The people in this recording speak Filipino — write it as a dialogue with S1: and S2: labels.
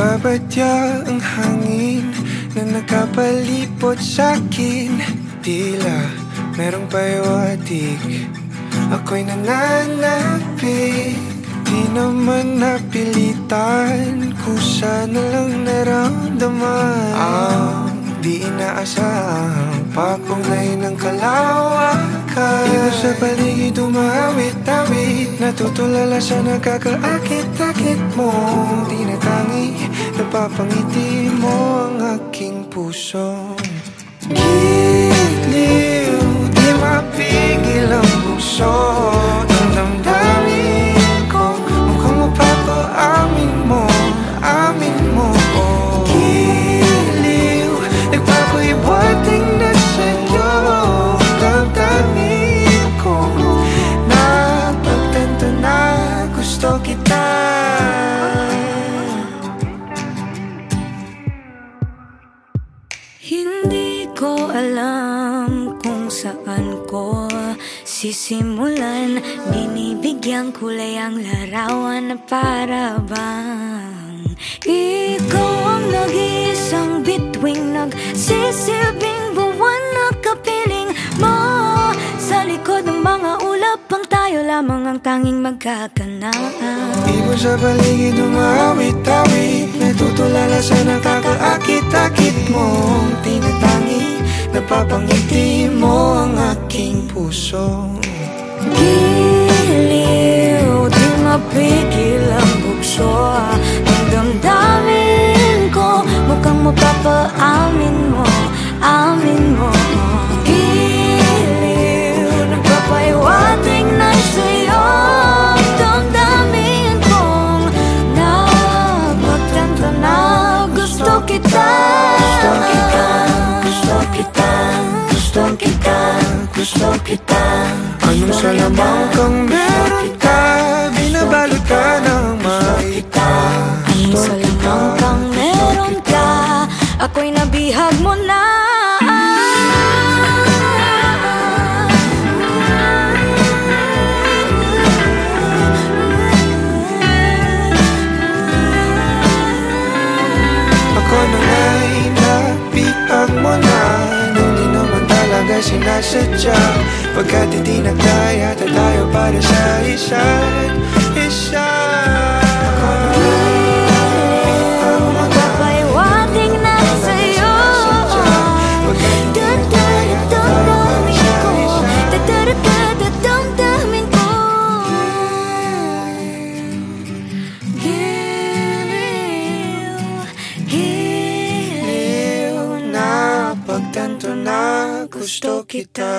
S1: Nagbabadya ang hangin Na nakapalipot sa'kin. Tila merong payawatig Ako'y nananapig Di naman napilitan Kusa na lang naramdaman. Ang di inaasahang Papunay ng kalawakan. Iba sa paligid umawit-awit Natutulala sa nakakaakit-akit mo. Tinatangi, napapangiti mo ang aking puso. Giliw, gusto kita.
S2: Hindi ko alam kung saan ko sisimulan. Binibigyan kulay ang larawan na para bang Ikaw ang nag-iisang bituing Nagsisilbing lamang ang tanging magkakanaan.
S1: Ibon sa paligid umawit-awit Natutulala sa nakakaakit-akit mong tinatangi. Napapangiti mo ang aking puso.
S2: Giliw, gusto kita.
S1: Anong salamang kang meron ka. Binabalot ka ng maita
S2: Anong salamang kang meron ka. Ako'y nabihag mo
S1: sinasadya Pagkat hindi nagkaya tayo para sa isa't isa
S2: giliw
S1: na pagtanto na gusto kita